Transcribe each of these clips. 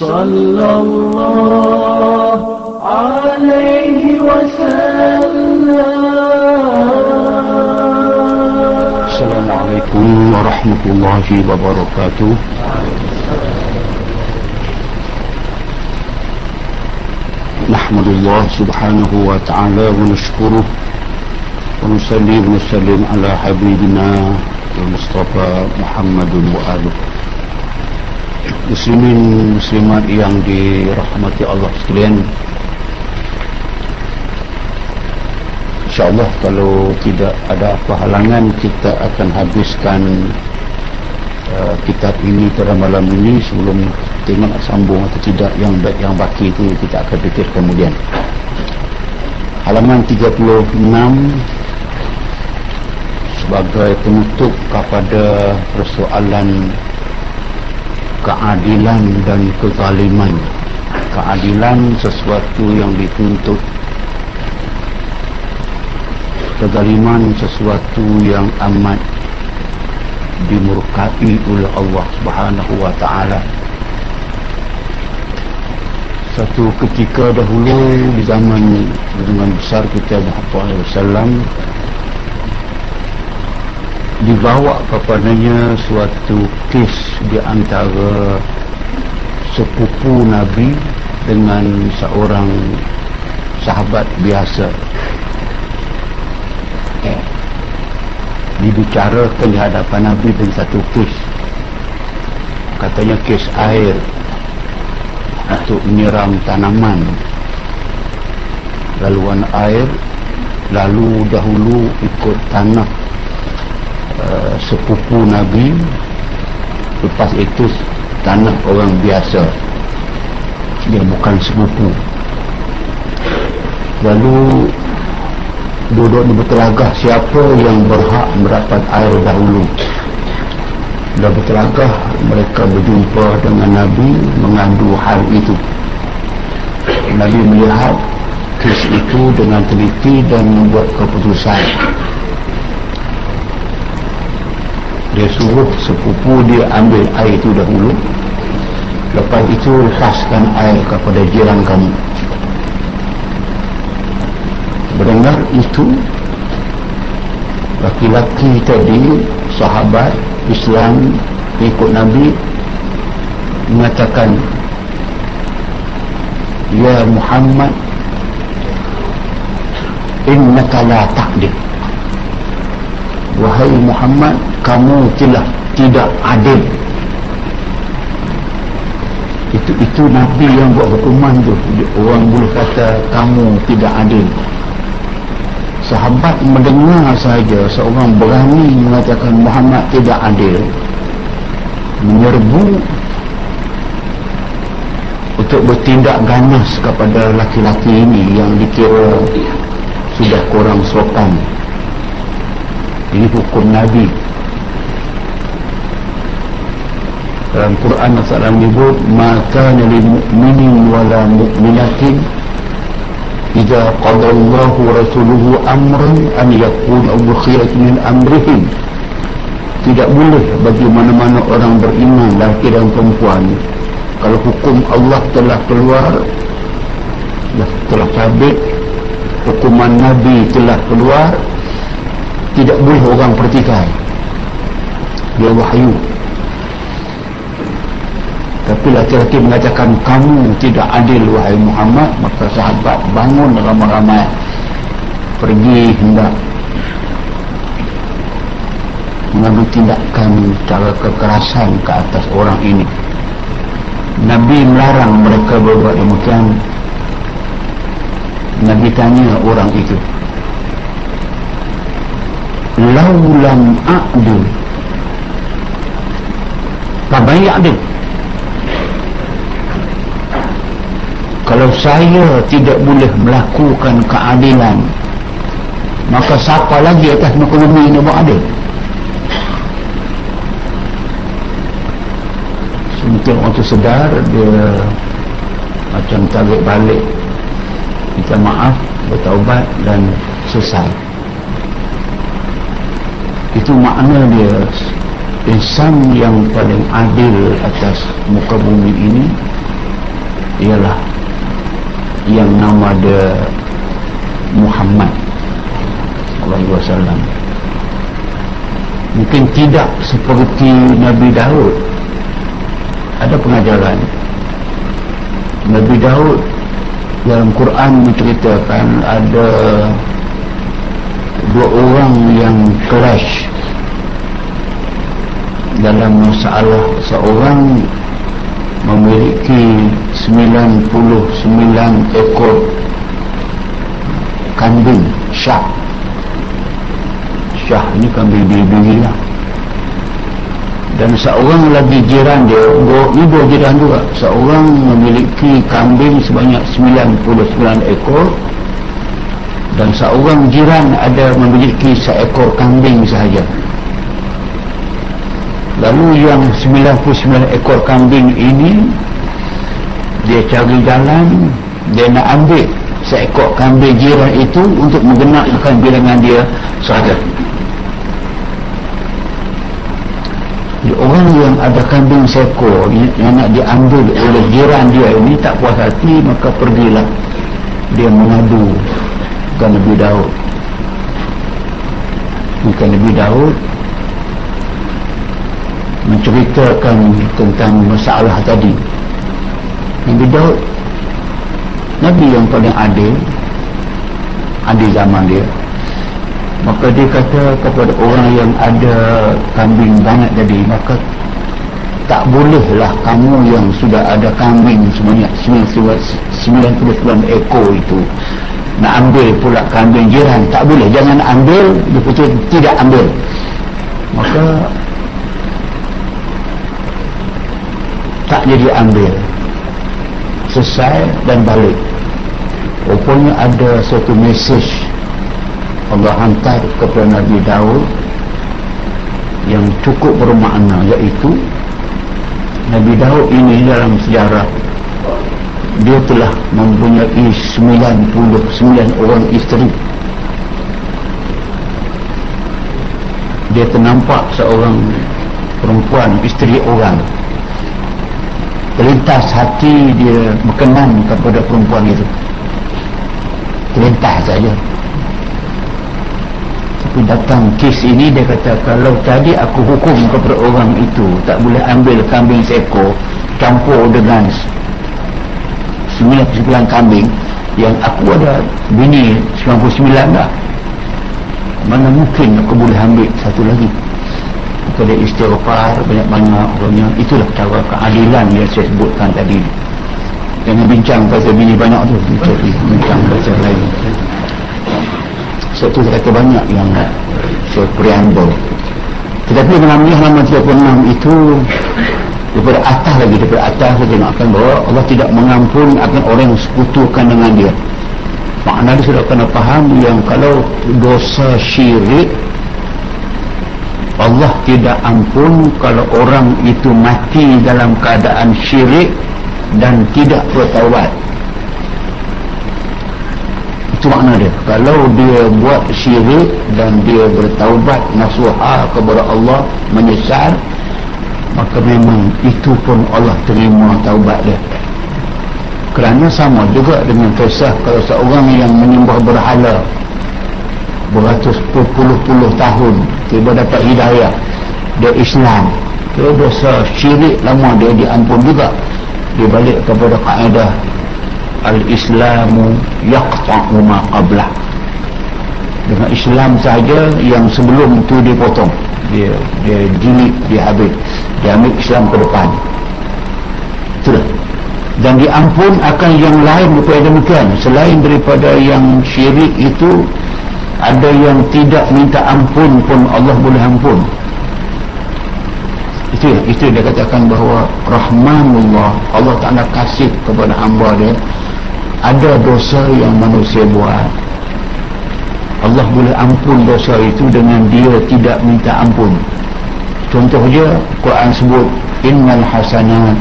صلى الله عليه وسلم. السلام عليكم ورحمة الله وبركاته. نحمد الله سبحانه وتعالى ونشكره ونصلي ونسلم على حبيبنا المصطفى محمد وآله. Muslimin muslimat yang dirahmati Allah sekalian. InsyaAllah kalau tidak ada apa halangan kita akan habiskan uh, kitab ini pada malam ini sebelum tengok sambung atau tidak yang yang baki itu kita akan fikir kemudian. Halaman 36 sebagai penutup kepada persoalan keadilan dan kezaliman. Keadilan sesuatu yang dituntut. Kezaliman sesuatu yang amat dimurkai oleh Allah subhanahu wa ta'ala. Satu ketika dahulu di zaman dengan besar kita Muhammad SAW dibawa kepadanya suatu kes di antara sepupu Nabi dengan seorang sahabat biasa. Eh, dibicarakan di hadapan Nabi dengan satu kes. Katanya kes air untuk menyiram tanaman. Laluan air lalu dahulu ikut tanah uh, sepupu Nabi. Lepas itu tanah orang biasa. Dia bukan sepupu. Lalu duduk di bertelagah siapa yang berhak mendapat air dahulu? Dah bertelagah mereka berjumpa dengan Nabi mengadu hal itu. Nabi melihat kes itu dengan teliti dan membuat keputusan dia suruh sepupu dia ambil air itu dahulu. Lepas itu lepaskan air kepada jiran kamu. Mendengar itu? Laki-laki tadi sahabat Islam ikut Nabi mengatakan Ya Muhammad innaka la taqdir wahai Muhammad kamu telah tidak adil. Itu itu Nabi yang buat hukuman tu. Orang boleh kata kamu tidak adil. Sahabat mendengar saja seorang berani mengatakan Muhammad tidak adil menyerbu untuk bertindak ganas kepada laki-laki ini yang dikira sudah kurang sopan ini hukum Nabi. Dalam Quran Allah menyebut maka lil mu'minin wala mu'minatin idza qada Allah wa rasuluhu amran an yakuna abu khiyat min amrihim. Tidak boleh bagi mana-mana orang beriman lelaki dan perempuan kalau hukum Allah telah keluar telah sabit hukuman Nabi telah keluar tidak boleh orang pertikai dia wahyu. Tapi laki-laki mengatakan kamu tidak adil wahai Muhammad. Maka sahabat bangun ramai-ramai. Pergi hendak mengambil tindakan cara kekerasan ke atas orang ini. Nabi melarang mereka berbuat demikian. Nabi tanya orang itu laulam a'du. Fabai a'du. Kalau saya tidak boleh melakukan keadilan maka siapa lagi atas muka bumi ini buat adil mungkin orang tu sedar dia macam tarik balik. Minta maaf bertaubat dan selesai itu makna dia insan yang paling adil atas muka bumi ini kepada Muhammad sallallahu alaihi wasallam mungkin tidak seperti Nabi Daud. Ada pengajaran. Nabi Daud dalam Quran menceritakan ada dua orang yang clash dalam masalah seorang memiliki 99 ekor kambing syah. Syah ni kambing biri-biri lah. Dan seorang lagi jiran dia dua, ni dua jiran juga. Seorang memiliki kambing sebanyak 99 ekor. Dan seorang jiran ada memiliki seekor kambing sahaja lalu yang 99 ekor kambing ini dia cari jalan dia nak ambil seekor kambing jiran itu untuk menggenapkan bilangan dia sahaja. Orang yang ada kambing seekor yang nak diambil oleh jiran dia ini tak puas hati maka pergilah. Dia mengadu ke Nabi Daud. Bukan Nabi Daud menceritakan tentang masalah tadi. Nabi Daud Nabi yang paling adil adil zaman dia maka dia kata kepada orang yang ada kambing banyak jadi maka tak bolehlah kamu yang sudah ada kambing sebanyak 99 ekor itu nak ambil pula kambing jiran. Tak boleh. Jangan ambil dia kata tidak ambil. Maka tak jadi ambil. Selesai dan balik. Rupanya ada satu message Allah hantar kepada Nabi Daud yang cukup bermakna iaitu Nabi Daud ini dalam sejarah dia telah mempunyai 99 orang isteri. Dia ternampak seorang perempuan isteri orang terlintas hati dia berkenan kepada perempuan itu. Terlintas saja. Tapi datang kes ini dia kata kalau tadi aku hukum kepada orang itu tak boleh ambil kambing seekor campur dengan 99 kambing yang aku ada bini 99 dah mana mungkin aku boleh ambil satu lagi kepada istighfar banyak-banyak orangnya itulah cara keadilan yang saya sebutkan tadi. Jangan bincang pasal bini banyak tu. Bincang pasal lain. Satu kata banyak yang saya preamble. Tetapi dalam ni halaman 36 itu daripada atas lagi daripada atas saya tengokkan bahawa Allah tidak mengampun akan orang yang sekutukan dengan dia. Makna dia sudah kena faham yang kalau dosa syirik Allah tidak ampun kalau orang itu mati dalam keadaan syirik dan tidak bertawad itu makna dia. Kalau dia buat syirik dan dia bertaubat nasuha kepada Allah menyesal maka memang itu pun Allah terima taubat dia. Kerana sama juga dengan kisah kalau seorang yang menyembah berhala beratus puluh-puluh tahun tiba dapat hidayah dia Islam. Dia dosa syirik lama dia diampun juga. Dia balik kepada kaedah al-islamu yaqta'u ma qablah. Dengan Islam saja yang sebelum itu dipotong. Dia dia jilid dia habis. Dia ambil Islam ke depan. Itulah dan diampun akan yang lain daripada demikian. Selain daripada yang syirik itu ada yang tidak minta ampun pun Allah boleh ampun. Itu itu dia katakan bahawa rahmanullah Allah Ta'ala kasih kepada hamba dia ada dosa yang manusia buat. Allah boleh ampun dosa itu dengan dia tidak minta ampun. Contoh je Quran sebut innal hasanat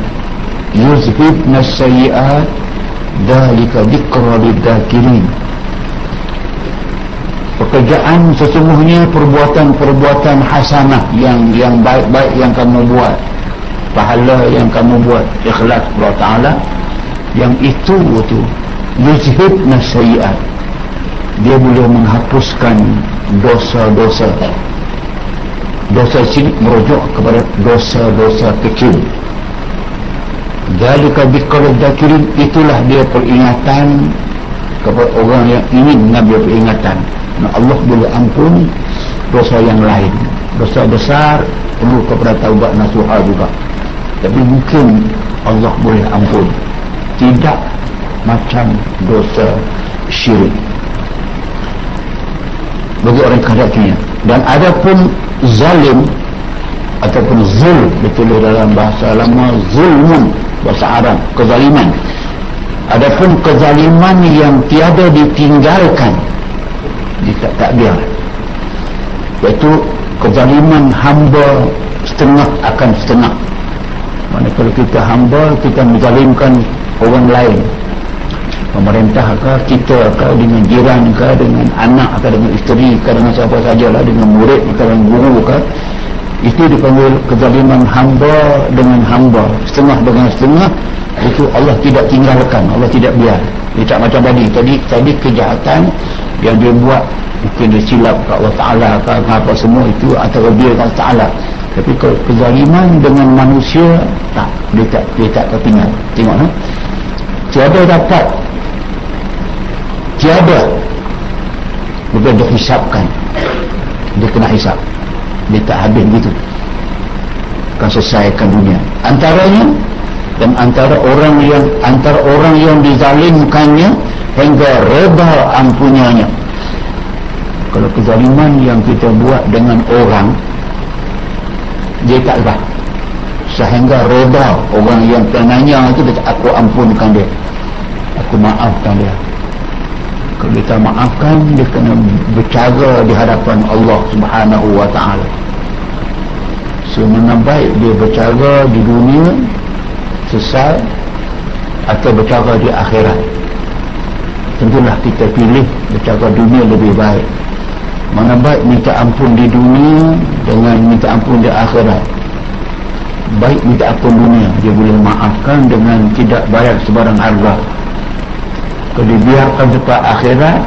yuzhibna sayyiat dalika dikra pekerjaan sesungguhnya perbuatan-perbuatan hasanah yang yang baik-baik yang kamu buat. Pahala yang kamu buat. Ikhlas Allah. Ta'ala yang itu itu yuzhib nasayiat dia boleh menghapuskan dosa-dosa. Dosa sini merujuk kepada dosa-dosa kecil. Dalika biqalad dakirin itulah dia peringatan kepada orang yang ingin mengambil peringatan. Nah, Allah boleh ampun dosa yang lain. Dosa besar perlu kepada taubat nasuha juga. Tapi mungkin Allah boleh ampun. Tidak macam dosa syirik. Bagi orang kadakinya. Dan ada pun zalim ataupun zul ditulis dalam bahasa lama zulmun bahasa Arab kezaliman adapun kezaliman yang tiada ditinggalkan di takbir iaitu kezaliman hamba setengah akan setengah. Mana kalau kita hamba kita menzalimkan orang lain. Pemerintah ke kita ke dengan jiran ke dengan anak ke dengan isteri ke dengan siapa sajalah dengan murid ke dengan guru ke itu dipanggil kezaliman hamba dengan hamba. Setengah dengan setengah itu Allah tidak tinggalkan Allah tidak biar. Dia tak macam tadi. Tadi tadi kejahatan yang dia buat mungkin dia silap ke Allah Ta'ala ke apa semua itu atau dia Allah Ta'ala. Tapi kalau kezaliman dengan manusia tak. Dia tak dia tak tertinggal. Tengok no? tiada dapat. Tiada. Bukan dia hisapkan. Dia kena hisap dia tak habis begitu. Akan selesaikan dunia. Antaranya dan antara orang yang antara orang yang dizalimkannya hingga reda ampunannya kalau kezaliman yang kita buat dengan orang dia tak lepas. Sehingga reda orang yang penanya itu dia aku ampunkan dia. Aku maafkan dia kita maafkan dia kena bercara di hadapan Allah subhanahu wa ta'ala. Semana baik dia bercara di dunia sesat atau bercara di akhirat. Tentulah kita pilih bercara dunia lebih baik. Mana baik minta ampun di dunia dengan minta ampun di akhirat. Baik minta ampun dunia dia boleh maafkan dengan tidak bayar sebarang harga kalau dibiarkan dekat akhirat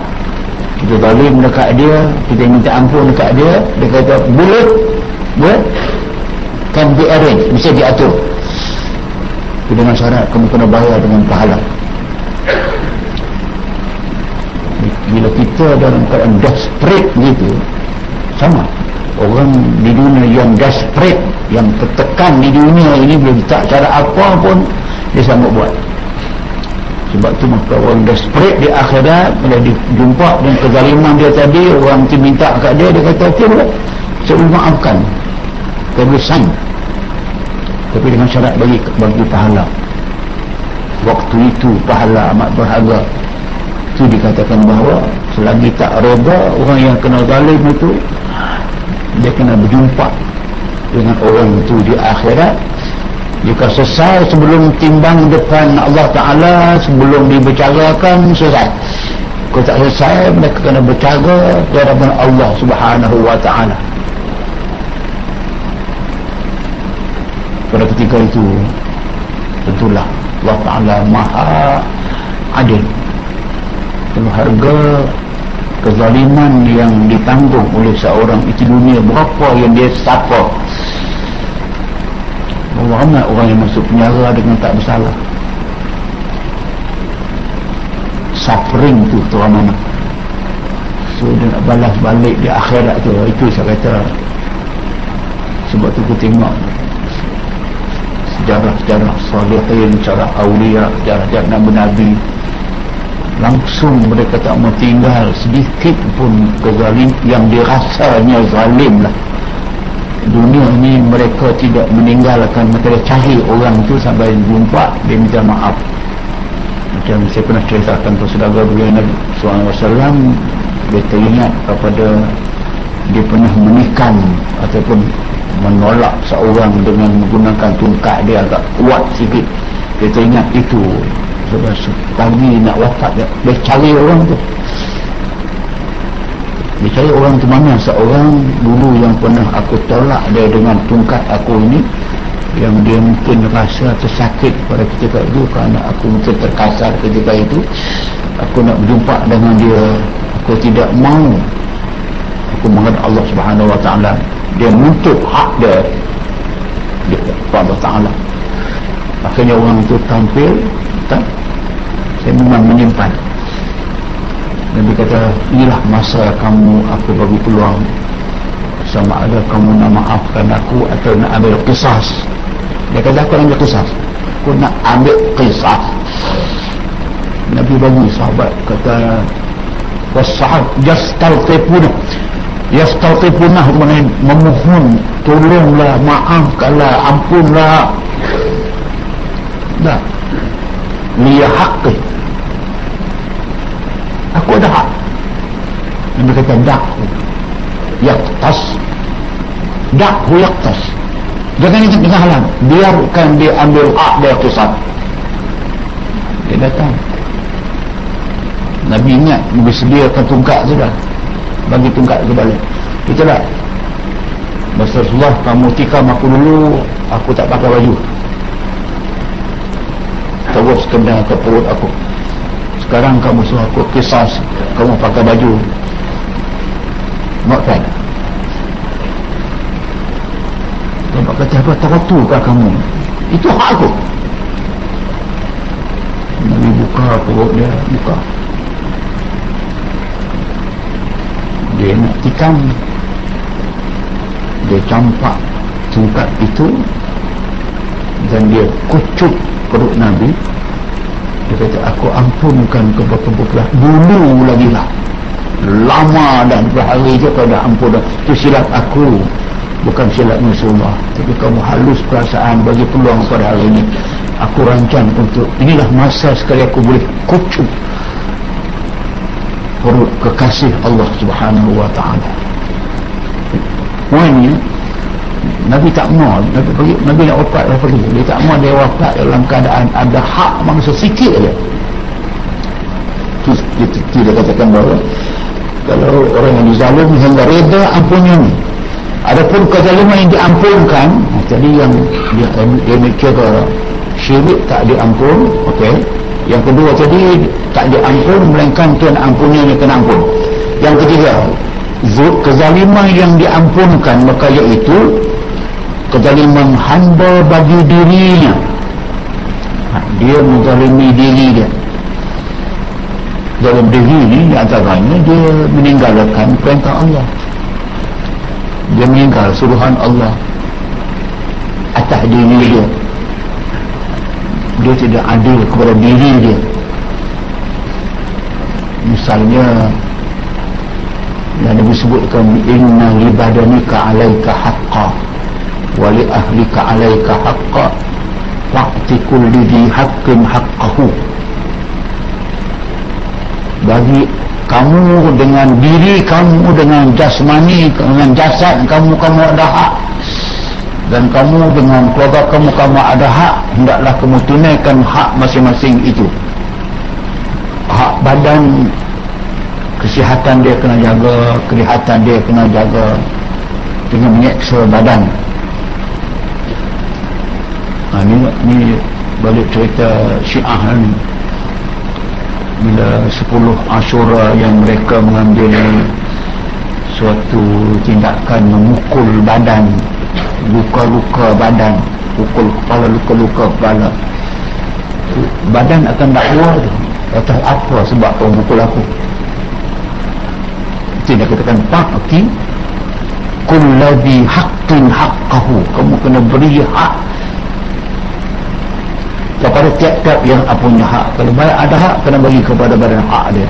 kita zalim dekat dia kita minta ampun dekat dia dia kata boleh? Boleh? Kan be arrange bisa diatur tapi dengan syarat kamu kena bayar dengan pahala. Bila kita dalam keadaan desperate gitu sama. Orang di dunia yang desperate yang tertekan di dunia ini boleh tak cara apa pun dia sanggup buat sebab tu maka orang desperate di akhirat bila dijumpa dengan kezaliman dia tadi orang tu minta kat dia dia kata okey boleh. Saya boleh maafkan. Saya boleh sign tapi dengan syarat bagi bagi pahala. Waktu itu pahala amat berharga. Itu dikatakan bahawa selagi tak reda orang yang kena zalim itu dia kena berjumpa dengan orang itu di akhirat jika selesai sebelum timbang depan Allah Ta'ala sebelum dibicarakan selesai kalau tak selesai mereka kena bercara hadapan Allah Subhanahu Wa Ta'ala. Pada ketika itu tentulah Allah Ta'ala maha adil. Kalau harga kezaliman yang ditanggung oleh seorang itu dunia berapa yang dia suffer Ramai orang yang masuk penjara dengan tak bersalah. Suffering tu tu mana. So dia nak balas balik di akhirat tu. Itu saya kata. Sebab tu aku tengok Sejarah-sejarah salihin Cara awliya Sejarah-sejarah nabi-nabi Langsung mereka tak mau tinggal. Sedikit pun kezalim Yang dirasanya zalim lah dunia ini mereka tidak meninggalkan. Mereka cari orang itu sampai jumpa dia minta maaf. Macam saya pernah ceritakan tu saudara beliau Nabi SAW dia teringat kepada dia pernah menikam ataupun menolak seorang dengan menggunakan tungkat dia agak kuat sikit. Dia teringat itu. Sebab pagi nak wafat dia, dia cari orang tu dia cari orang ke mana? Seorang dulu yang pernah aku tolak dia dengan tungkat aku ini yang dia mungkin rasa tersakit pada ketika itu kerana aku mungkin terkasar ketika itu. Aku nak berjumpa dengan dia. Aku tidak mau. Aku menghadap Allah subhanahu wa ta'ala. Dia menuntut hak dia. Dia Allah ta'ala. Akhirnya orang itu tampil tak? saya memang menyimpan Nabi kata inilah masa kamu aku bagi peluang. Sama ada kamu nak maafkan aku atau nak ambil kisah. Dia kata aku nak ambil kisah. Aku nak ambil kisah. Nabi bagi sahabat kata wasahab yastalqifuna. Yastalqifuna memohon tolonglah maafkanlah ampunlah. Dah. Liya haqqi aku ada hak Nabi kata dakhu yaktas dakhu yaktas Jangan ikut dengan. Biarkan dia ambil hak dia pusat. Dia datang. Nabi ingat Nabi sediakan tungkak sudah. Bagi tungkak ke balik. Itulah. Masa Rasulullah kamu tikam aku dulu aku tak pakai baju. Terus kena ke perut aku. Sekarang kamu suruh aku kisah kamu pakai baju. Makan. Nampak kata apa teratu ke kamu. Itu hak aku. Nabi buka perut dia. Buka. Dia nak tikam. Dia campak Tungkat itu. Dan dia kucuk perut Nabi Dia kata aku ampunkan kepada-kepada Dulu lagi lah. Lama dan berhari je kau dah ampun Itu silap aku bukan silap Rasulullah. Tapi kamu halus perasaan bagi peluang pada hari ini. Aku rancang untuk inilah masa sekali aku boleh kucuk perut kekasih Allah subhanahu wa ta'ala. Poinnya Nabi tak mau Nabi, bagi, Nabi nak wafat apa dulu dia tak mau dia wafat dalam keadaan ada hak manusia sikit saja itu dia katakan bahawa kalau orang yang dizalim hingga reda ampunnya ni Adapun kezaliman yang diampunkan, jadi yang dia, dia kira syirik tak diampun, okey. Yang kedua tadi tak diampun melainkan Tuhan ampunnya yang kena ampun. Yang ketiga, kezaliman yang diampunkan maka iaitu kezaliman hamba bagi dirinya. Ha, dia menzalimi diri dia. Dalam diri ini antaranya dia meninggalkan perintah Allah dia meninggal suruhan Allah atas diri dia dia tidak adil kepada diri dia misalnya yang Nabi sebutkan inna libadanika alaika haqqa wali ahlika alaika haqqa waqti kulli di haqqin haqqahu. Bagi kamu dengan diri kamu dengan jasmani dengan jasad kamu kamu ada hak. Dan kamu dengan keluarga kamu kamu ada hak hendaklah kamu tunaikan hak masing-masing itu. Hak badan kesihatan dia kena jaga kelihatan dia kena jaga. Dengan menyeksa badan ha, ni, ni balik cerita syiah ni bila 10 Ashura yang mereka mengambil suatu tindakan memukul badan luka-luka badan pukul kepala luka-luka kepala. Badan akan dakwa tu. Atas apa sebab kau pukul aku? Tidak katakan pak okay? kulladhi haqqin haqqahu. Kamu kena beri hak kepada tiap-tiap yang punya hak. Kalau banyak ada hak kena bagi kepada badan hak dia.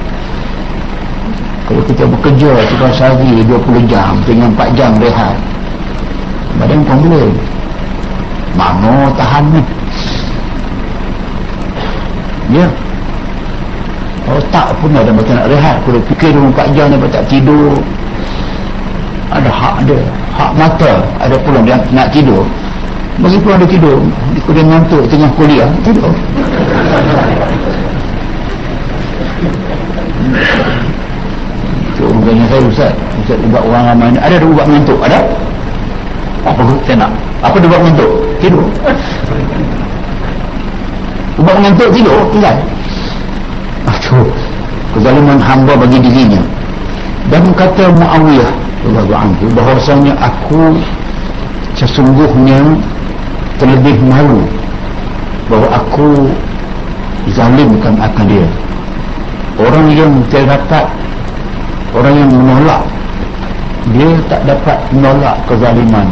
Kalau kita bekerja tiga sehari 20 jam dengan 4 jam rehat. Badan pun boleh mana tahan ni. Ya. Otak pun ada macam nak rehat kalau fikir 24 jam dia tak tidur. Ada hak dia. Hak mata ada pula dia nak tidur bagi pulang dia tidur. Dia ngantuk tengah kuliah. Tidur. Itu orang tanya saya Ustaz. Ustaz ubat orang ramai ni. Ada ada ubat ngantuk? Ada. Apa saya nak. Apa dia buat mengantuk tidur. Buat mengantuk tidur. Tinggal. Aduh. Kezaliman hamba bagi dirinya. Dan kata Muawiyah bahawasanya aku sesungguhnya terlebih malu bahawa aku zalimkan akan dia. Orang yang tidak dapat orang yang menolak dia tak dapat menolak kezaliman.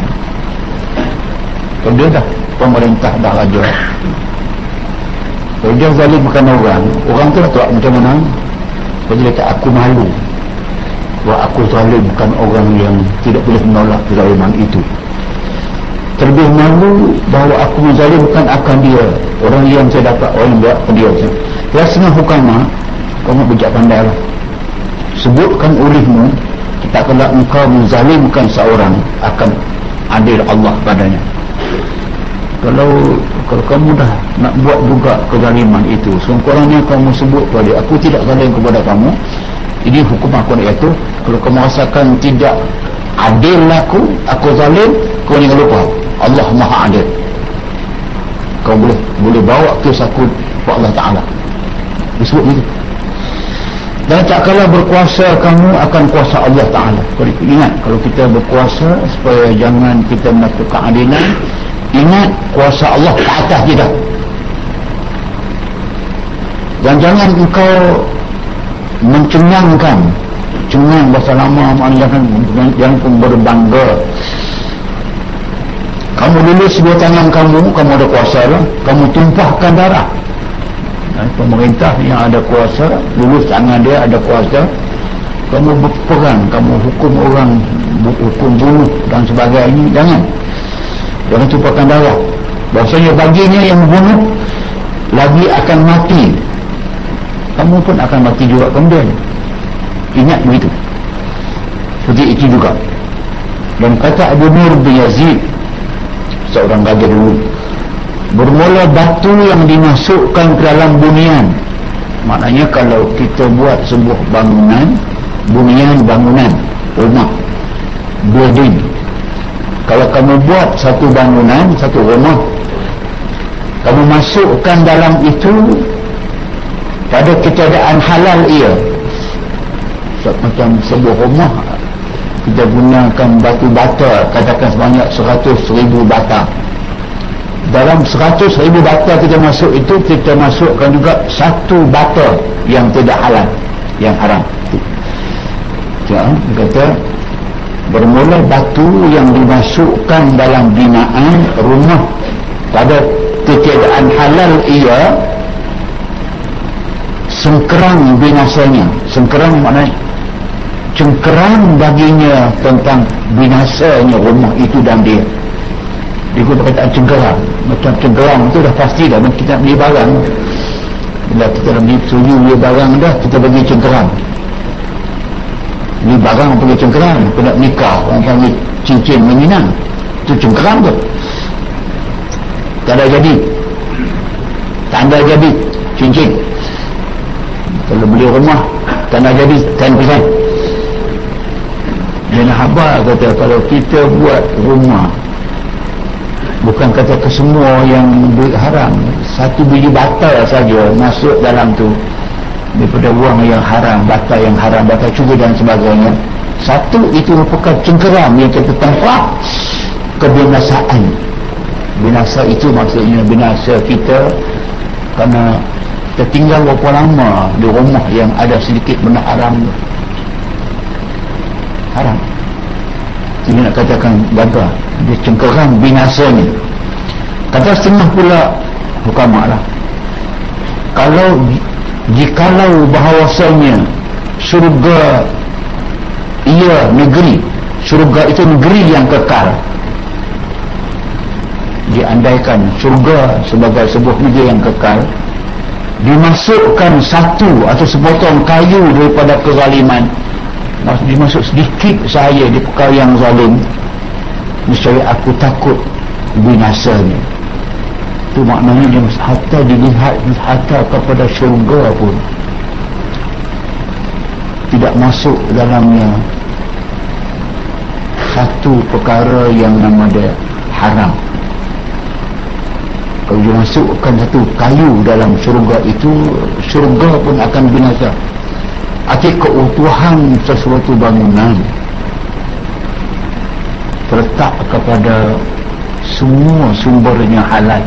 Dia dah pemerintah dah raja. Kalau dia zalimkan orang orang tu tak macam mana? Kalau dia kata aku malu bahawa aku zalimkan orang yang tidak boleh menolak kezaliman itu terlebih malu bahawa aku menzalimkan akan dia. Orang yang saya dapat orang buat ke dia. Ya setengah hukamah kamu bijak pandai lah. Sebutkan olehmu tak kala engkau menzalimkan seorang akan adil Allah padanya. Kalau kalau kamu dah nak buat juga kezaliman itu sekurang-kurangnya kamu sebut kepada aku tidak zalim kepada kamu. Ini hukum aku iaitu kalau kamu rasakan tidak adil aku aku zalim kau jangan lupa Allah maha adil. Kau boleh boleh bawa kes aku kepada Allah Ta'ala. Disebut begitu dan tak berkuasa kamu akan kuasa Allah Ta'ala. Ingat kalau kita berkuasa supaya jangan kita melakukan keadilan ingat kuasa Allah ke atas kita dan jangan engkau mencengangkan cengang bahasa lama jangan, jangan pun berbangga kamu lulus dua tangan kamu kamu ada kuasa lah kamu tumpahkan darah. Ha, pemerintah yang ada kuasa lulus tangan dia ada kuasa kamu berperang kamu hukum orang hukum bunuh dan sebagainya jangan. Jangan tumpahkan darah. Bahasanya baginya yang bunuh lagi akan mati. Kamu pun akan mati juga kemudian. Ingat begitu. Seperti itu juga. Dan kata Abu Nur bin Yazid seorang raja dulu. Bermula batu yang dimasukkan ke dalam bunian. Maknanya kalau kita buat sebuah bangunan bunian bangunan rumah building. Kalau kamu buat satu bangunan satu rumah kamu masukkan dalam itu pada ketiadaan halal ia. Macam sebuah rumah kita gunakan batu bata katakan sebanyak 100 ribu bata. Dalam 100 ribu bata kita masuk itu kita masukkan juga satu bata yang tidak halal yang haram. Ya, kata bermula batu yang dimasukkan dalam binaan rumah pada ketiadaan halal ia sengkerang binasanya. Sengkerang maknanya cengkeram baginya tentang binasanya rumah itu dan dia. Dia guna kata cengkeram macam cengkeram itu dah pasti dah. Kita beli barang. Bila kita nak beli suyu beli barang dah kita bagi cengkeram beli barang pergi cengkeram kita nak nikah orang panggil cincin meminang itu cengkeram tu. Tak ada jadi. Tanda jadi cincin. Kalau beli rumah tanda jadi 10% dan Habar kata kalau kita buat rumah bukan kata ke semua yang duit haram satu biji bata saja masuk dalam tu daripada uang yang haram bata yang haram bata cuba dan sebagainya satu itu merupakan cengkeram yang kita tempat kebinasaan binasa itu maksudnya binasa kita kerana kita tinggal berapa lama di rumah yang ada sedikit benda haram haram ini nak katakan gagah dia cengkerang binasanya. Kata setengah pula hukamak lah. Kalau jikalau bahawasanya surga ia negeri surga itu negeri yang kekal diandaikan surga sebagai sebuah negeri yang kekal dimasukkan satu atau sepotong kayu daripada kezaliman dimasuk sedikit saya di perkara yang zalim. Nescaya aku takut binasanya. Itu maknanya dia hatta dilihat hatta kepada syurga pun. Tidak masuk dalamnya satu perkara yang nama dia haram. Kalau dia masukkan satu kayu dalam syurga itu syurga pun akan binasa akhir keutuhan sesuatu bangunan terletak kepada semua sumbernya halal.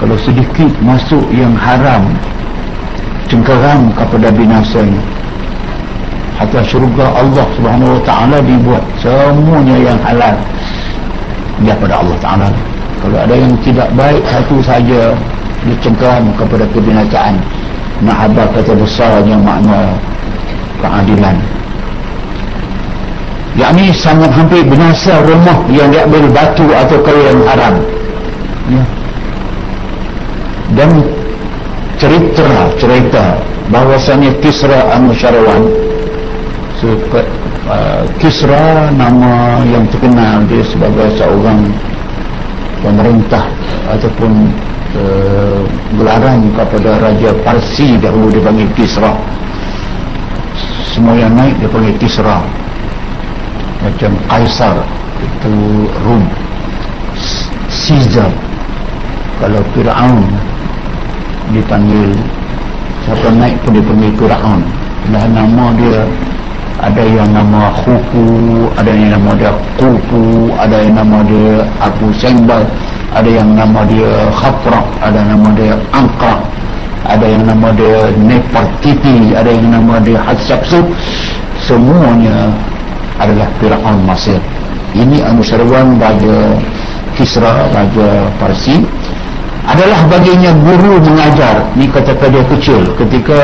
Kalau sedikit masuk yang haram cengkeram kepada binasanya hatta syurga Allah subhanahu wa ta'ala dibuat semuanya yang halal. Daripada Allah ta'ala. Kalau ada yang tidak baik satu saja dicengkeram kepada kebinasaan mahabah kata besarnya makna keadilan. Yakni sangat hampir binasa rumah yang diambil batu atau kayu yang haram. Ya. Dan cerita cerita bahwasanya Kisra Anusyarawan so, uh, Kisra nama yang terkenal dia sebagai seorang pemerintah ataupun uh, gelaran kepada Raja Parsi dahulu dipanggil Kisra. Semua yang naik dia panggil Kisra. Macam Kaisar itu Rum Caesar kalau Fir'aun dipanggil siapa naik pun dipanggil Fir'aun. Dah nama dia ada yang nama Khufu ada yang nama dia Kufu ada yang nama dia Abu Sembal ada yang nama dia Khafra ada nama dia Angka ada yang nama dia Nepartiti ada yang nama dia Hadsabsu semuanya adalah Fir'aun Masir. Ini Anusarwan Raja Kisra Raja Parsi adalah baginya guru mengajar. Ni kata dia kecil. Ketika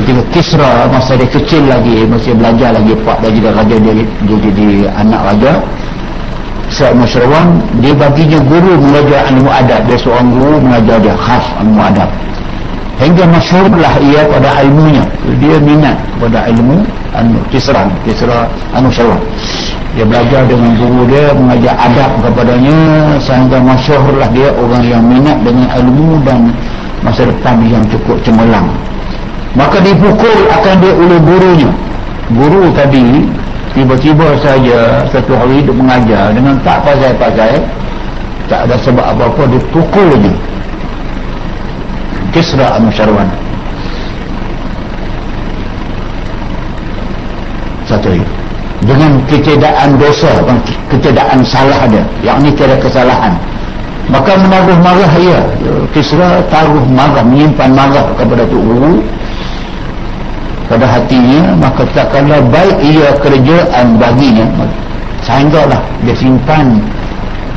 ketika Kisra masa dia kecil lagi masih belajar lagi pak dah jadi raja dia jadi anak raja Syed Masyarawan dia baginya guru mengajar ilmu adab. Dia seorang guru mengajar dia khas ilmu adab. Hingga masyurlah ia pada ilmunya. Dia minat pada ilmu anu Kisra Kisra anu Syarwan. Dia belajar dengan guru dia mengajar adab kepadanya sehingga masyurlah dia orang yang minat dengan ilmu dan masa depan yang cukup cemerlang. Maka dipukul akan dia oleh gurunya. Guru tadi tiba-tiba saja satu hari dia mengajar dengan tak pasal-pasal tak ada sebab apa-apa dipukul je Kisra Anusyarwan satu ini dengan ketidakan dosa ketidakan salah dia. Yang ini tiada kesalahan. Maka menaruh marah ia Kisra taruh marah menyimpan marah kepada tu guru pada hatinya maka tak takkanlah baik ia kerjaan baginya. Sehinggalah dia simpan.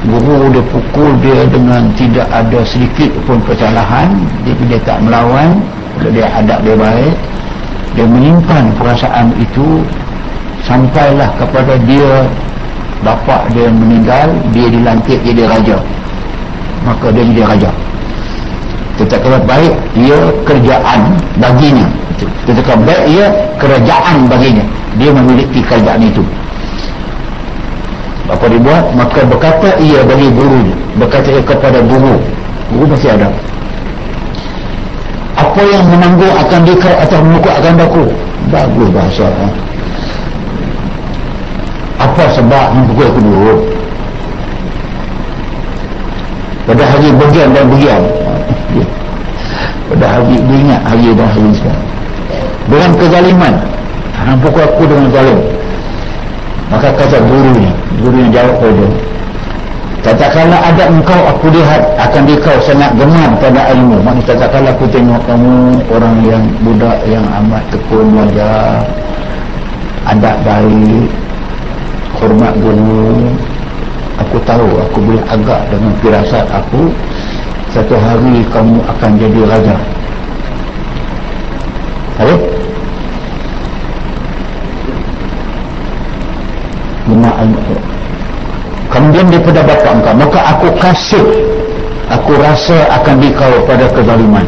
Guru dia pukul dia dengan tidak ada sedikit pun kesalahan dia, dia tak melawan dia adab dia baik dia menyimpan perasaan itu sampailah kepada dia. Bapa dia meninggal dia dilantik jadi raja. Maka dia jadi raja. Tetapi baik ia kerjaan baginya. Tetapi baik ia kerajaan baginya. Dia memiliki kerajaan itu. Apa dibuat maka berkata ia bagi guru berkata ia kepada guru. Guru masih ada. Apa yang menanggung akan dikau atau muka akan daku bagus bahasa ha? apa sebab memukul aku dulu? Pada hari bagian dan bagian pada hari ingat hari dan hari sekarang. Dengan kezaliman hang pukul aku dengan zalim. Maka kata gurunya gurunya jawab pada katakanlah ada engkau aku lihat akan dikau sangat gemar pada ilmu. Maknanya katakanlah aku tengok kamu orang yang budak yang amat tekun wajah adab baik hormat guru aku tahu aku boleh agak dengan firasat aku satu hari kamu akan jadi raja. Habis? Kemudian daripada bapa engkau Maka aku kasih Aku rasa akan dikau pada kezaliman.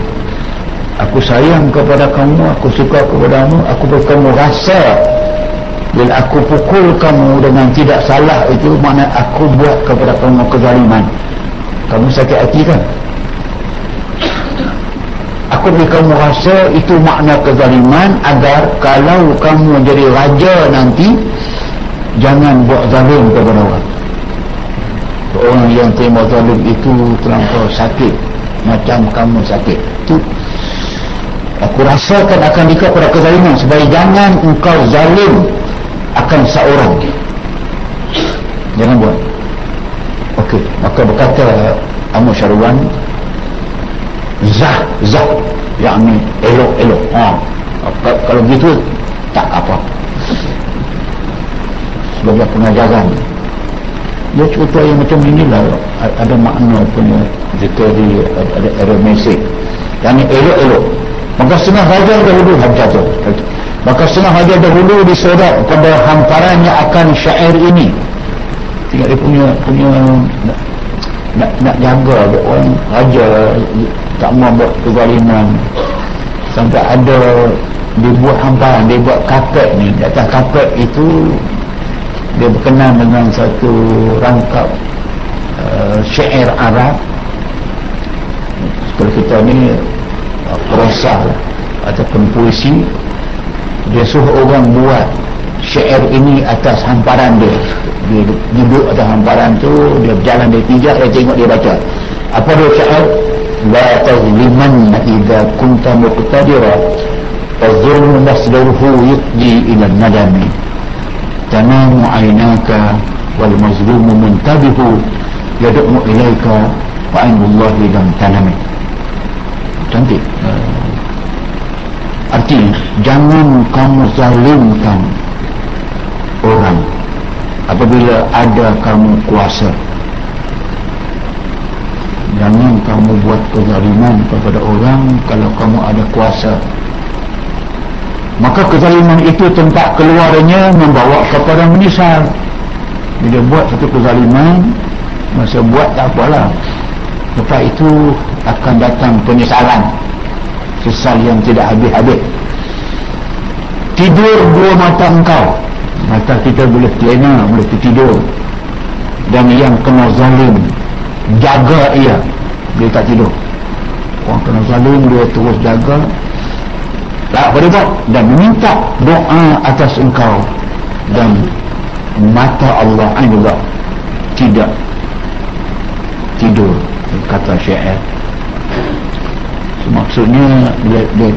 Aku sayang kepada kamu. Aku suka kepada kamu Aku kamu rasa. Bila aku pukul kamu dengan tidak salah. Itu mana aku buat kepada kamu kezaliman. Kamu sakit hati kan? Takut kamu rasa itu makna kezaliman agar kalau kamu jadi raja nanti jangan buat zalim kepada orang. Orang yang terima zalim itu terlampau sakit macam kamu sakit. Itu aku rasakan akan dekat pada kezaliman supaya jangan engkau zalim akan seorang. Jangan buat. Ok maka berkata Amu Syarwan zah zah. Yang ni elok elok. Ha. kalau gitu tak apa. Sebagai pengajaran. Dia cerita yang macam inilah. Ada makna punya jika di ada message yang ni elok elok. Maka setengah raja dahulu hajar tu. Maka setengah raja dahulu disorak pada hamparannya akan syair ini. Tinggal dia punya punya nak, nak, nak jaga orang raja tak mau buat kezaliman. Sampai ada dia buat hamparan dia buat kapet ni. Di atas kapet itu dia berkenan dengan satu rangkap uh, syair Arab. Kalau kita ni uh, prosa ataupun puisi dia suruh orang buat syair ini atas hamparan dia. Dia duduk atas hamparan tu dia berjalan dia pijak dia tengok dia baca. Apa dia syair tazlimanna idha kunta muqtadira fazulmu masdaruhu yukji ila nadami. Tanamu aynaka wal mazlumu muntabihu yadu'mu ilaika wa aynullahi lam tanami. Cantik. Artinya jangan kamu zalimkan orang apabila ada kamu kuasa jangan kamu buat kezaliman kepada orang kalau kamu ada kuasa. Maka kezaliman itu tempat keluarnya membawa kepada menyesal. Bila buat satu kezaliman masa buat tak apalah. Lepas itu akan datang penyesalan. Sesal yang tidak habis-habis. Tidur dua mata engkau. Mata kita boleh telena boleh tidur. Dan yang kena zalim jaga ia. Dia tak tidur. Orang kena zalim dia terus jaga. Tak apa dia dan minta doa atas engkau. Dan mata Allah juga tidak tidur kata syair. Maksudnya dia, dia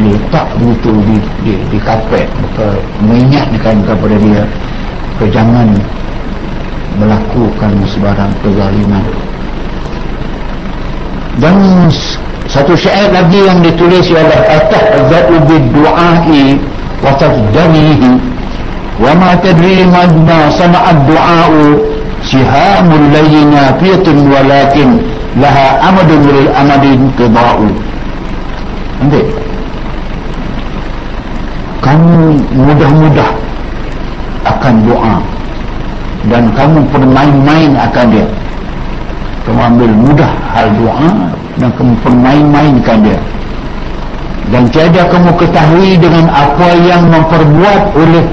letak begitu di, di, di kapet mengingatkan kepada dia jangan melakukan sebarang kezaliman. Dan satu syair lagi yang ditulis oleh atahza'u bid-du'a'i wa tafdanihi wa ma tadri madna sana'ad du'a'u sihamul layina fiyatun walakin laha amadun lil amadin qida'u. Nanti. Kamu mudah-mudah akan doa dan kamu bermain-main akan dia. Kamu ambil mudah hal doa dan kamu bermain-mainkan dia. Dan tiada kamu ketahui dengan apa yang memperbuat oleh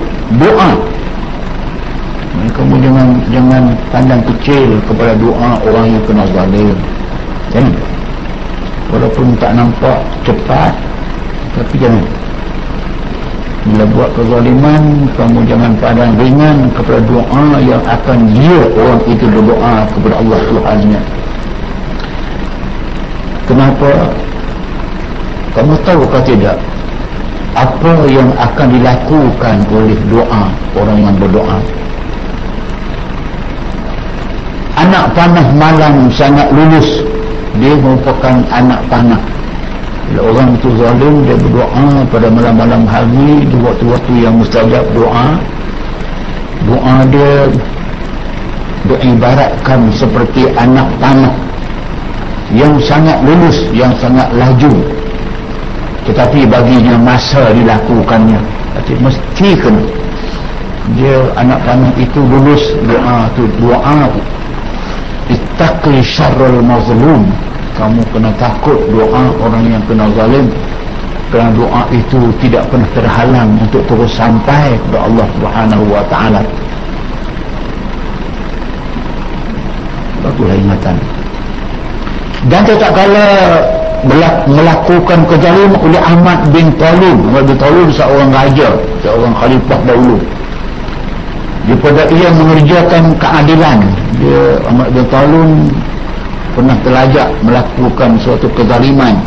doa. Kamu jangan jangan pandang kecil kepada doa orang yang kena zalim. Kan walaupun tak nampak cepat tapi jangan bila buat kezaliman kamu jangan pandang ringan kepada doa yang akan dia orang itu berdoa kepada Allah Tuhannya kenapa? Kamu tahu tidak apa yang akan dilakukan oleh doa orang yang berdoa? Anak panah malam sangat lulus dia merupakan anak panah bila orang itu zalim dia berdoa pada malam-malam hari di waktu-waktu yang mustajab doa. Doa dia beribaratkan seperti anak panah yang sangat lulus yang sangat laju. Tetapi baginya masa dilakukannya. Jadi mesti kena. Dia anak panah itu lulus doa tu doa. Ittaqi syarrul mazlum kamu kena takut doa orang yang kena zalim. Kerana doa itu tidak pernah terhalang untuk terus sampai kepada Allah Subhanahu wa taala. Baguslah ingatan. Dan tak kala melakukan kezaliman oleh Ahmad bin Talun Ahmad bin Talun seorang raja seorang khalifah dahulu. Daripada ia mengerjakan keadilan. Dia Ahmad bin Talun pernah terlajak melakukan suatu kezaliman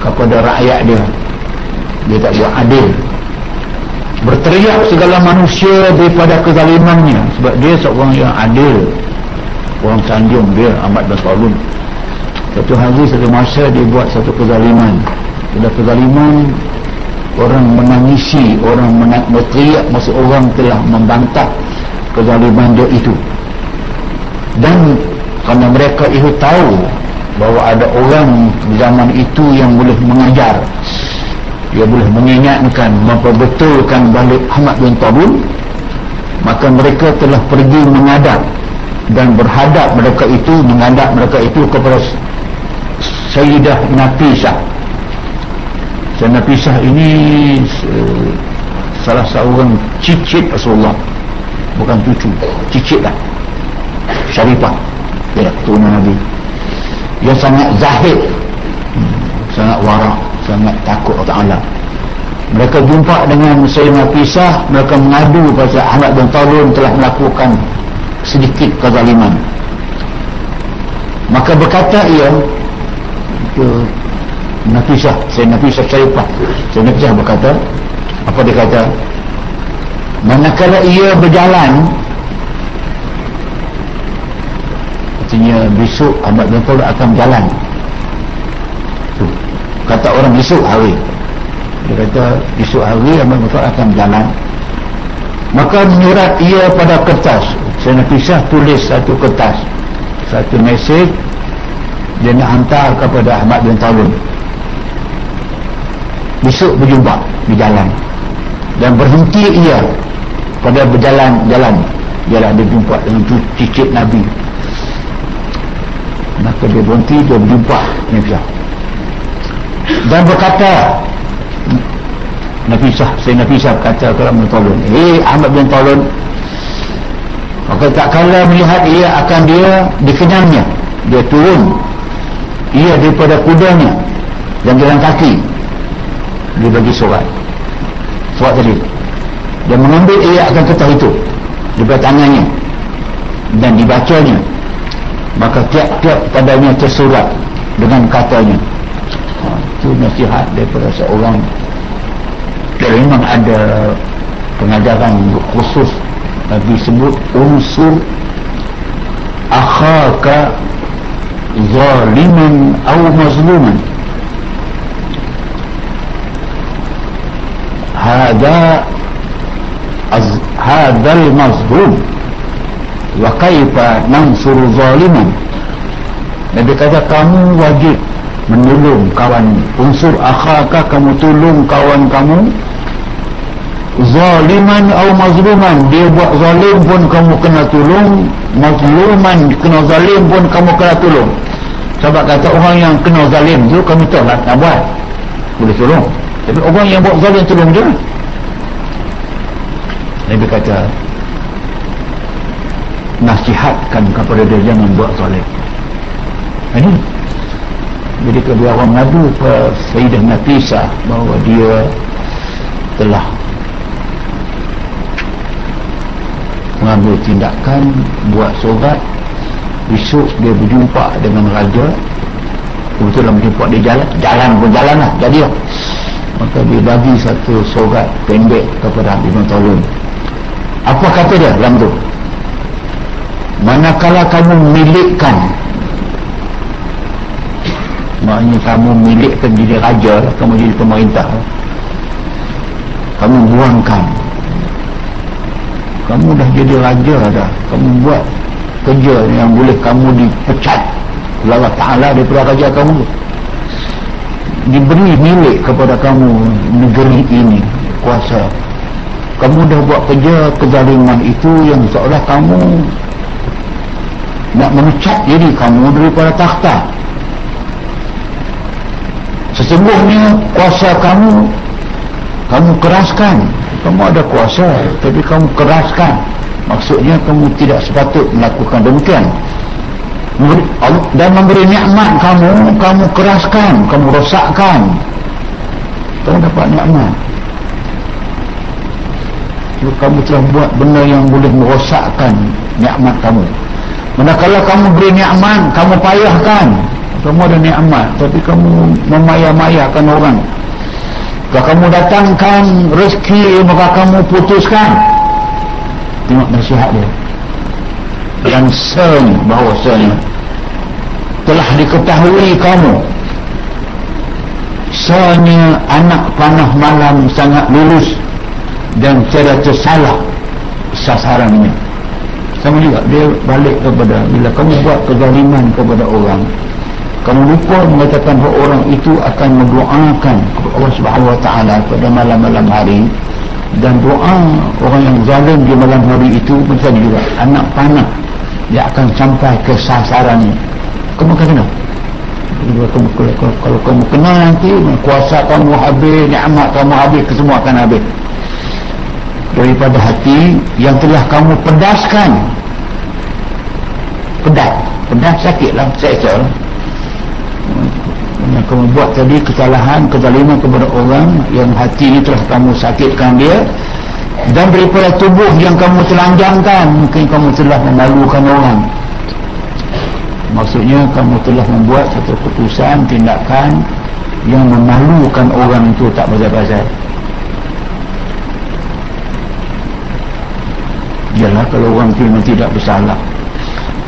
kepada rakyat dia. Dia tak buat adil. Berteriak segala manusia daripada kezalimannya sebab dia seorang yang adil. Orang sanjung dia Ahmad bin Talun satu hari satu masa dia buat satu kezaliman. Bila kezaliman orang menangisi orang menak berteriak masa orang telah membantah kezaliman dia itu. Dan kerana mereka itu tahu bahawa ada orang zaman itu yang boleh mengajar. Dia boleh mengingatkan memperbetulkan balik Ahmad bin Tabun. Maka mereka telah pergi mengadap dan berhadap mereka itu mengadap mereka itu kepada Sayyidah Nafisah Sayyidah Nafisah ini uh, salah seorang cicit Rasulullah. Bukan cucu cicit lah. Syarifah tuan Nabi. Yang sangat zahid sangat warak sangat takut Allah Ta'ala mereka jumpa dengan Sayyidina Nafisah mereka mengadu pasal Ahmad bin Talun telah melakukan sedikit kezaliman. Maka berkata ia ke Nafisah Nafisah Syarifah saya Nafisah berkata apa dia kata? Manakala ia berjalan artinya besok Ahmad Taul akan berjalan kata orang besok hari. Dia kata besok hari Ahmad Taul akan berjalan maka menyurat ia pada kertas. Saya Nafisah tulis satu kertas. Satu mesej dia nak hantar kepada Ahmad bin Talun. Besok berjumpa di jalan dan berhenti ia pada berjalan-jalan. Ialah dia jumpa dengan cicit Nabi maka dia berhenti dia berjumpa Nabi dan berkata Nabi Sah saya Nabi Sah berkata kepada bin Talun eh Ahmad bin Talun maka tak kala melihat ia akan dia dikenyangnya dia turun. Ia daripada kudanya dan jalan kaki. Dia bagi surat. Surat tadi. Dia mengambil ia akan kertas itu daripada tangannya dan dibacanya maka tiap-tiap padanya tersurat dengan katanya. Ha, itu nasihat daripada seorang dan memang ada pengajaran khusus bagi sebut unsur akhaka zaliman atau mazluman. Hada az, hada al mazlum wa kaifa nansuru zaliman Nabi kata kamu wajib menolong kawan unsur akhaka kamu tolong kawan kamu. Zaliman atau mazluman dia buat zalim pun kamu kena tolong mazluman kena zalim pun kamu kena tolong. Sebab kata orang yang kena zalim tu kamu tolak. nak, nak buat. Boleh tolong. Tapi orang yang buat zalim tolong je. Nabi kata nasihatkan kepada dia jangan buat zalim ini. Jadi kedua orang ngadu ke Sayyidah Nafisa bahawa dia telah mengambil tindakan buat sobat. Besok dia berjumpa dengan raja. Kebetulan berjumpa dia jalan jalan pun jalan lah jadi lah. Maka dia bagi satu sobat pendek kepada Ibn Talun apa kata dia dalam tu manakala kamu milikkan maknanya kamu milikkan diri raja kamu jadi pemerintah kamu buangkan. Kamu dah jadi raja dah kamu buat kerja yang boleh kamu dipecat. Allah Ta'ala daripada raja kamu. Diberi milik kepada kamu negeri ini kuasa. Kamu dah buat kerja kezaliman itu yang seolah kamu nak memecat diri kamu daripada takhta sesungguhnya kuasa kamu kamu keraskan. Kamu ada kuasa tapi kamu keraskan. Maksudnya kamu tidak sepatut melakukan demikian. Dan memberi nikmat kamu kamu keraskan kamu rosakkan. Kamu dapat nikmat. Kamu telah buat benda yang boleh merosakkan nikmat kamu manakala kamu beri nikmat kamu payahkan. Kamu ada nikmat tapi kamu memayah-mayahkan orang. Kalau kamu datangkan rezeki maka kamu putuskan. Tengok nasihat dia. Yang sen bahawasanya telah diketahui kamu. Soalnya anak panah malam sangat lulus dan tiada tersalah sasarannya sama juga dia balik kepada bila kamu buat kezaliman kepada orang kamu lupa mengatakan bahawa orang itu akan mendoakan kepada Allah Subhanahu Wa Taala pada malam-malam hari. Dan doa orang yang zalim di malam hari itu macam juga anak panah dia akan sampai ke sasarannya kamu akan kena kalau kalau, kalau kamu kena nanti kuasa kamu habis ni'mat kamu habis semua akan habis daripada hati yang telah kamu pedaskan. Pedas. Pedas sakit lah. Seksa yang kamu buat tadi kesalahan kezaliman kepada orang yang hati ini telah kamu sakitkan dia dan daripada tubuh yang kamu telanjangkan mungkin kamu telah memalukan orang. Maksudnya kamu telah membuat satu keputusan tindakan yang memalukan orang itu tak pasal-pasal Yalah kalau orang memang tidak bersalah.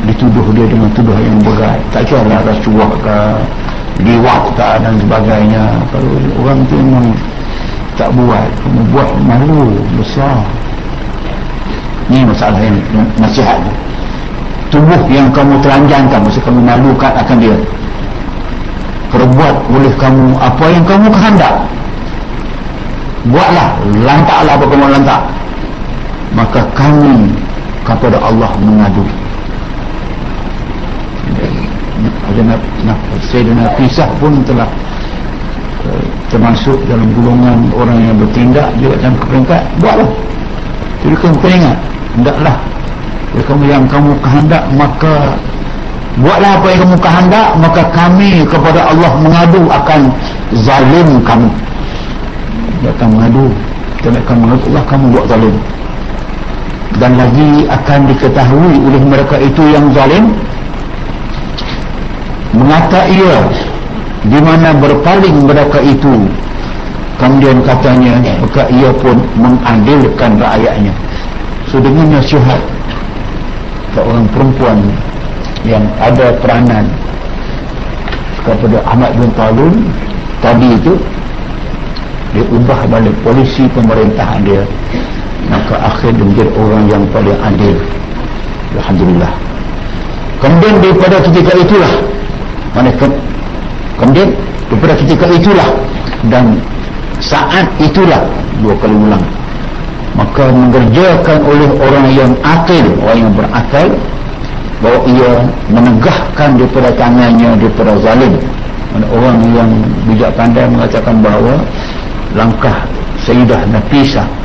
Dituduh dia dengan tuduh yang berat. Tak kira lah rasuah ke liwat ke dan sebagainya. Kalau orang itu memang tak buat membuat malu besar. Ini masalah yang nasihat. Tubuh yang kamu telanjangkan masa kamu malukan akan dia. Perbuat oleh kamu apa yang kamu kehendak. Buatlah lantaklah apa kamu lantak maka kami kepada Allah mengadu. Sayyidina Fisah pun telah uh, termasuk dalam golongan orang yang bertindak juga dalam keperingkat buatlah. Jadi kamu kena ingat hendaklah jadi kamu yang kamu kehendak maka buatlah apa yang kamu kehendak maka kami kepada Allah mengadu akan zalim kamu. Akan mengadu. Kita akan mengadu Allah kamu buat zalim dan lagi akan diketahui oleh mereka itu yang zalim mengata ia di mana berpaling mereka itu? Kemudian katanya maka ia pun mengadilkan rakyatnya. So dengan nasihat seorang perempuan yang ada peranan kepada Ahmad bin Talun tadi itu dia ubah balik polisi pemerintahan dia maka akhir dia menjadi orang yang paling adil. Alhamdulillah. Kemudian daripada ketika itulah ke, kemudian daripada ketika itulah dan saat itulah dua kali ulang. Maka mengerjakan oleh orang yang akil orang yang berakal bahawa ia menegahkan daripada tangannya daripada zalim. Orang yang bijak pandai mengatakan bahawa langkah Sayyidah Nafisah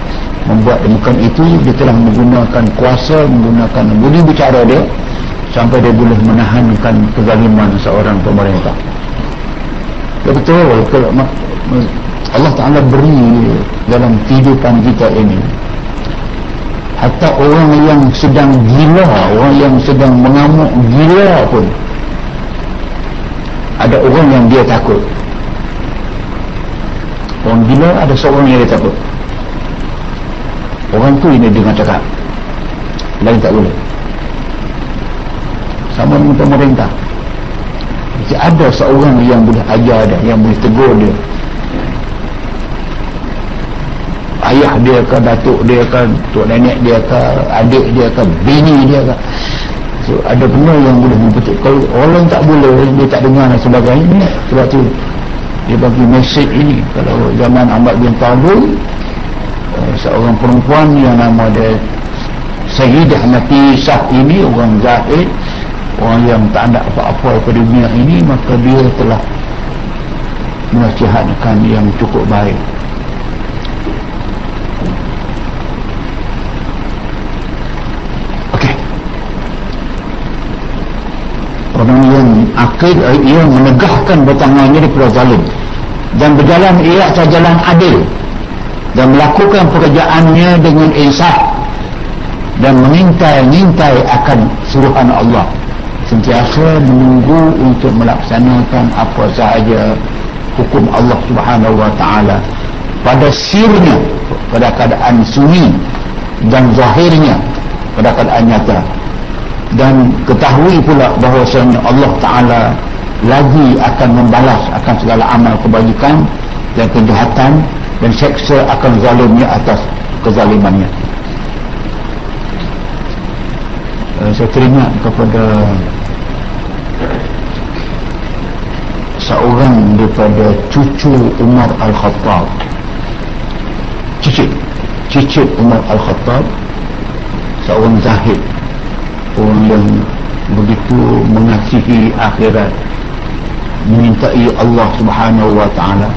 membuat demikian itu dia telah menggunakan kuasa menggunakan budi bicara dia sampai dia boleh menahankan kezaliman seorang pemerintah. Ya betul. Kalau Allah Ta'ala beri dalam kehidupan kita ini. Hatta orang yang sedang gila orang yang sedang mengamuk gila pun ada orang yang dia takut. Orang gila ada seorang yang dia takut orang tu ini dengan cakap. Lain tak boleh. Sama dengan pemerintah. Jadi ada seorang yang boleh ajar dia yang boleh tegur dia. Ayah dia ke datuk dia ke tok nenek dia ke adik dia ke bini dia ke. So, ada benda yang boleh mempetik kalau orang tak boleh dia tak dengar dan sebagainya sebab tu dia bagi mesej ini. Kalau zaman Ahmad bin Eh, seorang perempuan yang nama dia Sayyidah Natisah ini orang zahid orang yang tak ada apa-apa pada dunia ini maka dia telah menasihatkan yang cukup baik. Akid ia menegahkan bertangannya daripada zalim dan berjalan ia atas jalan adil dan melakukan pekerjaannya dengan insaf dan mengintai-intai akan suruhan Allah. Sentiasa menunggu untuk melaksanakan apa sahaja hukum Allah subhanahu wa ta'ala. Pada sirnya pada keadaan sunyi dan zahirnya pada keadaan nyata. Dan ketahui pula bahawasanya Allah Ta'ala lagi akan membalas akan segala amal kebajikan dan kejahatan dan seksa akan zalimnya atas kezalimannya. Uh, saya teringat kepada seorang daripada cucu Umar Al-Khattab. Cicit cicit Umar Al-Khattab seorang zahid orang yang begitu mengasihi akhirat memintai Allah subhanahu wa ta'ala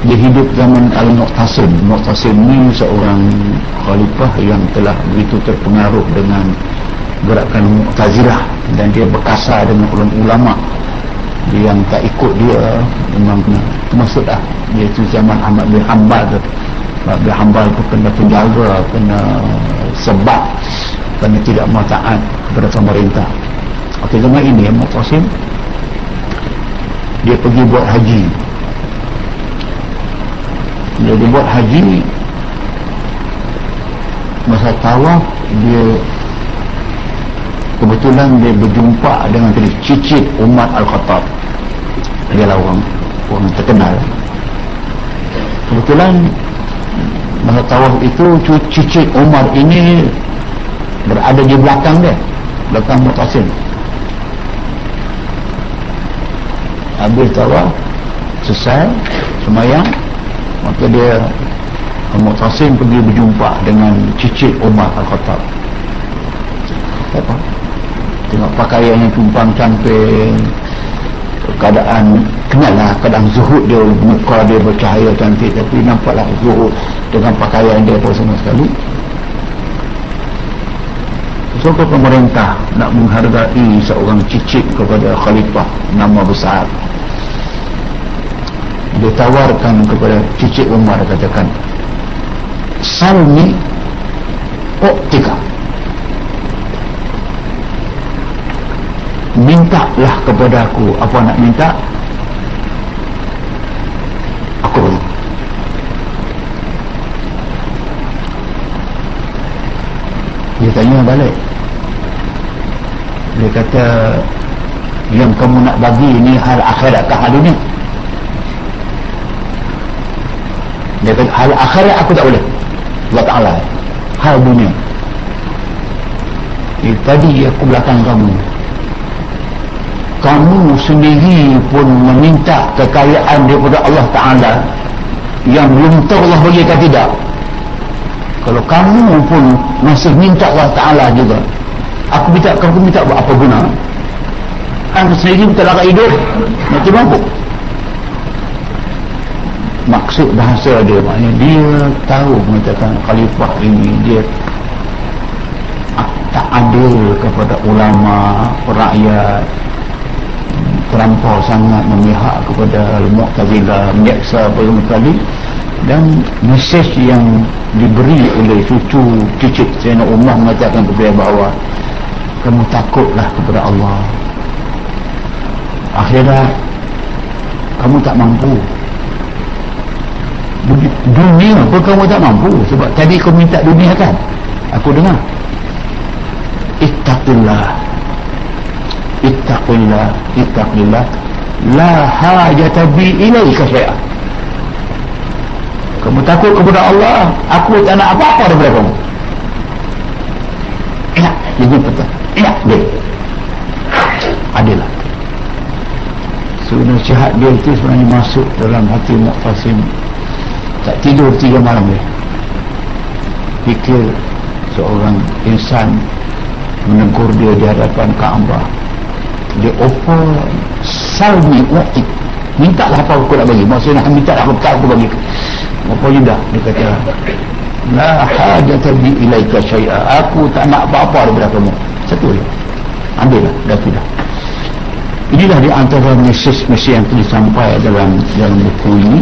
dia hidup zaman Al-Muqtasim Muqtasim ni seorang khalifah yang telah begitu terpengaruh dengan gerakan Mu'tazilah dan dia berkasar dengan ulama. Yang tak ikut dia memang kena termasuklah dia itu zaman Ahmad bin Hanbal tu. Ahmad bin Hanbal tu kena penjara kena sebab kerana tidak mahu taat kepada pemerintah. Ok zaman ini Mu'tasim dia pergi buat haji dia buat haji masa tawaf dia kebetulan dia berjumpa dengan tadi cicit Umar Al-Khattab. Dia lah orang orang terkenal. Kebetulan masa tawaf itu cicit Umar ini berada di belakang dia belakang Mutasim. Habis tawaf selesai semayang maka dia Mutasim pergi berjumpa dengan cicit Umar Al-Khattab. Apa? Tengok pakaian yang tumpang camping keadaan kenal lah keadaan zuhud dia muka dia bercahaya cantik tapi nampaklah zuhud dengan pakaian dia pun sama sekali. So pemerintah nak menghargai seorang cicit kepada khalifah nama besar dia tawarkan kepada cicit Umar katakan salmi optika. Mintalah kepada aku. Apa nak minta? Aku beri dia tanya balik. Dia kata yang kamu nak bagi ni hal akhirat ke hal dunia kata hal akhirat aku tak boleh. Allah Ta'ala hal dunia. Eh, tadi aku belakang kamu. Kamu sendiri pun meminta kekayaan daripada Allah Ta'ala yang belum tahu Allah bagi ke tidak. Kalau kamu pun masih minta Allah Ta'ala juga aku minta kamu minta buat apa guna? Aku sendiri minta lakat hidup macam mampu maksud bahasa dia. Maknanya dia tahu mengatakan khalifah ini dia tak adil kepada ulama rakyat terlampau sangat memihak kepada Mu'tazilah menyeksa berbagai kali dan mesej yang diberi oleh cucu cicit Sayyidina Umar mengatakan kepada bahawa kamu takutlah kepada Allah. Akhirat kamu tak mampu dunia. Pun kamu tak mampu? Sebab tadi kau minta dunia kan? Aku dengar. Ittaqillah. Ittaqillah. Ittaqillah. La hajata bi ilaika syai'a kamu takut kepada Allah? Aku tak nak apa-apa daripada kamu. Ya jadi betul ya dia. Adalah sebenarnya sihat dia itu sebenarnya masuk dalam hati Muqtasim tak tidur tiga malam dia. Fikir seorang insan menegur dia di hadapan Kaabah. Dia offer salmi waktu minta lah apa aku nak bagi. Maksudnya nak minta lah apa aku bagi. Apa juga dia kata la hajata bi ilaika syai'a. Aku tak nak apa-apa daripada kamu. Satu je. Ambil lah. Dah sudah. Inilah di antara mesej-mesej yang telah sampai dalam dalam buku ini